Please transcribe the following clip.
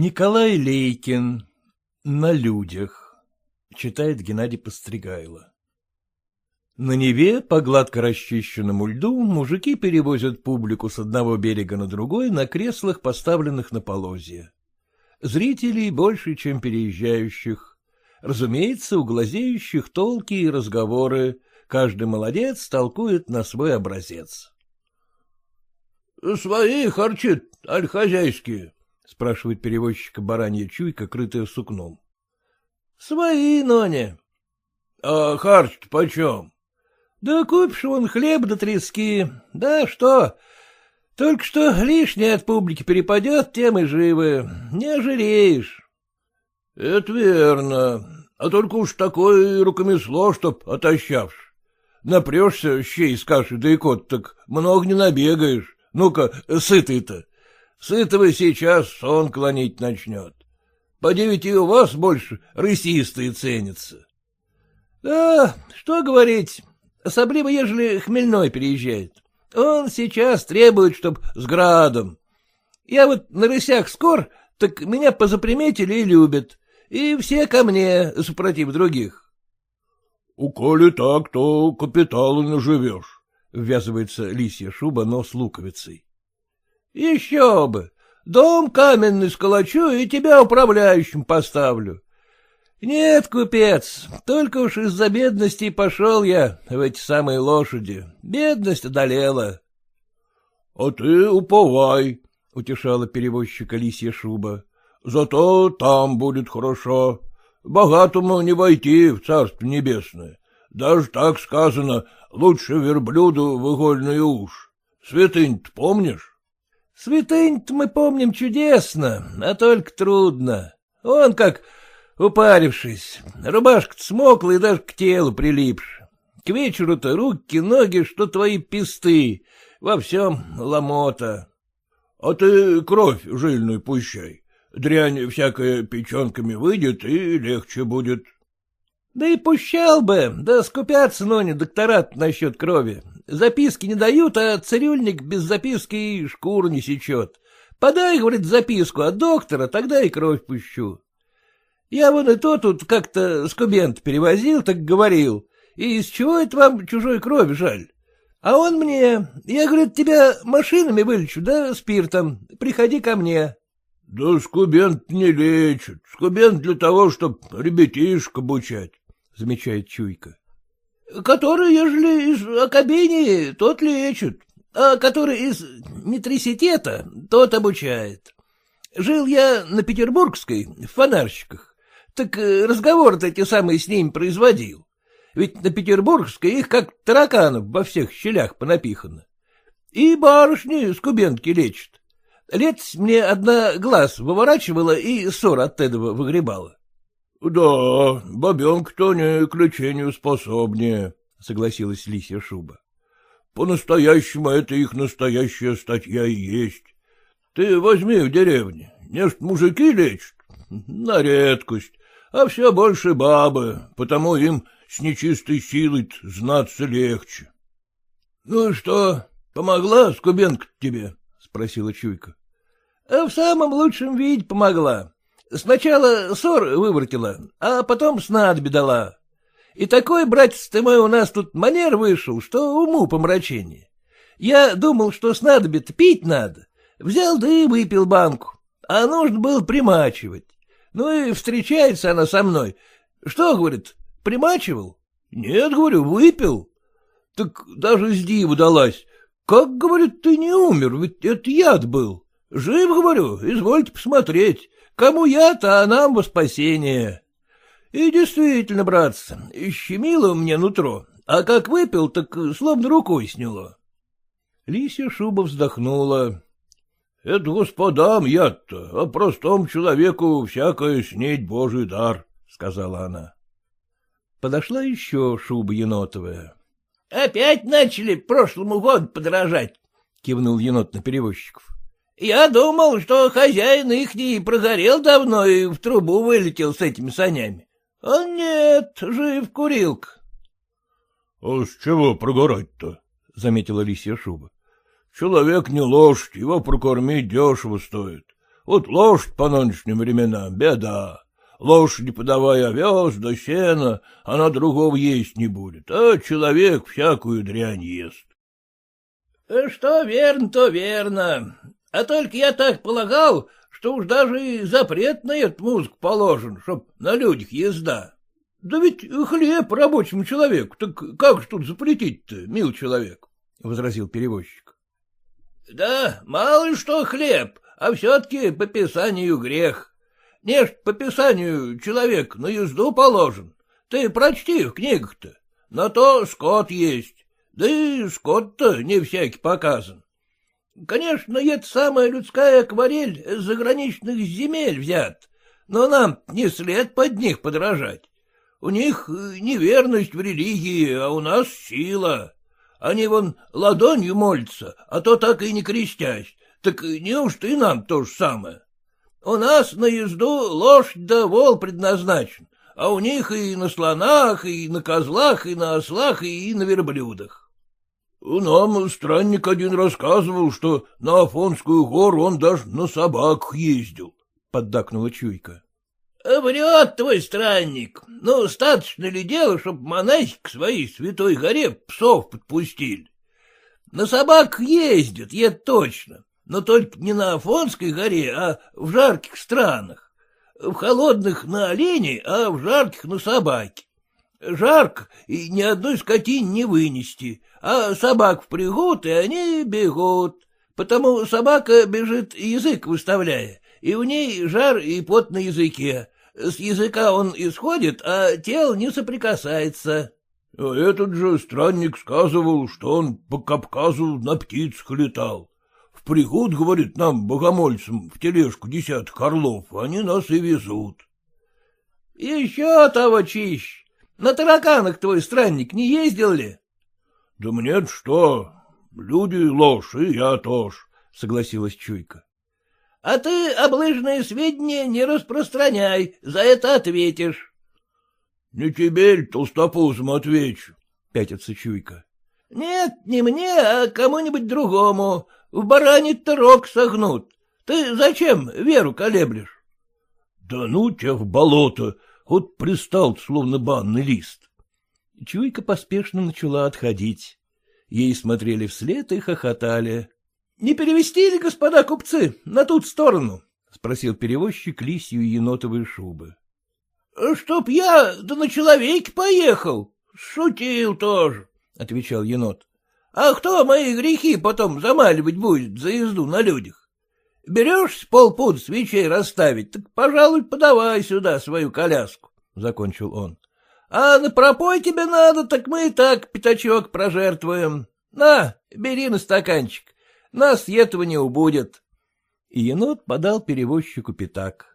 Николай Лейкин. На людях. Читает Геннадий Постригайло. На Неве по гладко расчищенному льду мужики перевозят публику с одного берега на другой на креслах, поставленных на полозья. Зрителей больше, чем переезжающих. Разумеется, у глазеющих толки и разговоры. Каждый молодец толкует на свой образец. — Свои харчит, аль хозяйские? — спрашивает перевозчика баранья чуйка, крытая сукном. — Свои, Ноня. — А харч почем? — Да купишь вон хлеб до да трески. Да что, только что лишнее от публики перепадет, тем и живы. Не ожиреешь. — Это верно. А только уж такое рукомесло, чтоб отощавшь. Напрешься щей с кашей да и кот, так много не набегаешь. Ну-ка, сытый-то. Сытого сейчас сон клонить начнет. По девяти у вас больше рысистые ценятся. — Да, что говорить, особливо ежели хмельной переезжает. Он сейчас требует, чтоб с градом. Я вот на рысях скор, так меня позаприметили и любят, и все ко мне, супротив других. — У коли так, то капиталу наживешь. — ввязывается лисья шуба, но с луковицей. — Еще бы! Дом каменный сколочу и тебя управляющим поставлю. Нет, купец, только уж из-за бедности пошел я в эти самые лошади. Бедность одолела. — А ты уповай, — утешала перевозчика лисья шуба. — Зато там будет хорошо. Богатому не войти в Царство Небесное. Даже так сказано, лучше верблюду в игольный уж. Святынь-то помнишь? Святынь-то мы помним чудесно, а только трудно. Он как упарившись, рубашка-то смокла и даже к телу прилипшь. К вечеру-то руки, ноги, что твои песты, во всем ломота. А ты кровь жильную пущай. Дрянь всякая печенками выйдет, и легче будет. Да и пущал бы, да скупятся, но не докторат насчет крови. Записки не дают, а цирюльник без записки и шкуру не сечет. Подай, говорит, записку от доктора, тогда и кровь пущу. Я вон и то тут как-то скубент перевозил, так говорил. И из чего это вам чужой крови жаль? А он мне, я, говорит, тебя машинами вылечу, да спиртом, приходи ко мне. — Да скубент не лечит, скубент для того, чтоб ребятишек обучать замечает Чуйка. — Который, ежели из академии, тот лечит, а который из метриситета, тот обучает. Жил я на Петербургской, в фонарщиках, так э, разговоры-то эти самые с ними производил. Ведь на Петербургской их как тараканов во всех щелях понапихано. И барышни кубенки лечат. Лет мне одна глаз выворачивала и ссор от этого выгребала. — Да, бабенка-то не к лечению способнее, — согласилась лисья шуба. — По-настоящему это их настоящая статья и есть. Ты возьми в деревне, не ж мужики лечат, на редкость, а все больше бабы, потому им с нечистой силой знаться легче. — Ну и что, помогла Скубенка тебе? — спросила Чуйка. — В самом лучшем виде помогла. Сначала ссор выворотила, а потом снадобье дала. И такой, братец ты мой, у нас тут манер вышел, что уму помрачение. Я думал, что снадобье-то пить надо. Взял да и выпил банку, а нужно было примачивать. Ну и встречается она со мной. Что, говорит, примачивал? Нет, говорю, выпил. Так даже с диву далась. Как, говорит, ты не умер, ведь это яд был. Жив, говорю, извольте посмотреть. Кому я-то, а нам во спасение. И действительно, братцы, щемило мне нутро, а как выпил, так словно рукой сняло. Лисья шуба вздохнула. — Это господам яд-то, а простому человеку всякое снеть божий дар, — сказала она. Подошла еще шуба енотовая. — Опять начали прошлому году подражать, — кивнул енот на перевозчиков. Я думал, что хозяин ихний прогорел давно и в трубу вылетел с этими санями. А нет, жив курилка. — А с чего прогорать-то? — заметила лисья шуба. — Человек не лошадь, его прокормить дешево стоит. Вот лошадь по нынешним временам — беда. Лошади, подавая овес да сена, она другого есть не будет, а человек всякую дрянь ест. — Что верно, то верно. А только я так полагал, что уж даже и запрет на эту музыку положен, чтоб на людях езда. Да ведь хлеб рабочему человеку, так как же тут запретить-то, мил человек? — возразил перевозчик. — Да, мало ли что хлеб, а все-таки по писанию грех. Не ж по писанию человек на езду положен. Ты прочти в книгах-то. На то скот есть. Да и скот-то не всякий показан. Конечно, это самая людская акварель с заграничных земель взят, но нам не след под них подражать. У них неверность в религии, а у нас сила. Они вон ладонью молятся, а то так и не крестясь. Так неужто и нам то же самое? У нас на езду лошадь да вол предназначен, а у них и на слонах, и на козлах, и на ослах, и на верблюдах. — Нам странник один рассказывал, что на Афонскую гору он даже на собак ездил, — поддакнула Чуйка. — Врет твой странник. Ну, достаточно ли дело, чтоб монахи к своей святой горе псов подпустили? На собак ездят, это точно но только не на Афонской горе, а в жарких странах. В холодных на оленей, а в жарких на собаке. Жарко и ни одной скотине не вынести, а собак впрягут, и они бегут. Потому собака бежит язык выставляя, и у ней жар и пот на языке. С языка он исходит, а тело не соприкасается. — А этот же странник сказывал, что он по Кавказу на птицах летал. Приход, говорит, нам, богомольцам, в тележку десяток орлов, они нас и везут. — Еще того чищ. На тараканах твой странник не ездил ли? — Да мне что, люди ложь, и я тоже, — согласилась Чуйка. — А ты облыжные сведения не распространяй, за это ответишь. — Не тебе толстопузом отвечу, — пятится Чуйка. — Нет, не мне, а кому-нибудь другому. В баране-то рог согнут. Ты зачем веру колеблешь? — Да ну тебя в болото, вот пристал, словно банный лист. Чуйка поспешно начала отходить. Ей смотрели вслед и хохотали. — Не перевести ли, господа купцы, на ту сторону? — спросил перевозчик лисью енотовой шубы. — Чтоб я да на человеке поехал. Шутил тоже, — отвечал енот. А кто мои грехи потом замаливать будет за езду на людях? Берешь с полпуда свечей расставить, так, пожалуй, подавай сюда свою коляску, — закончил он. А на пропой тебе надо, так мы и так пятачок прожертвуем. На, бери на стаканчик, нас этого не убудет. И енот подал перевозчику пятак.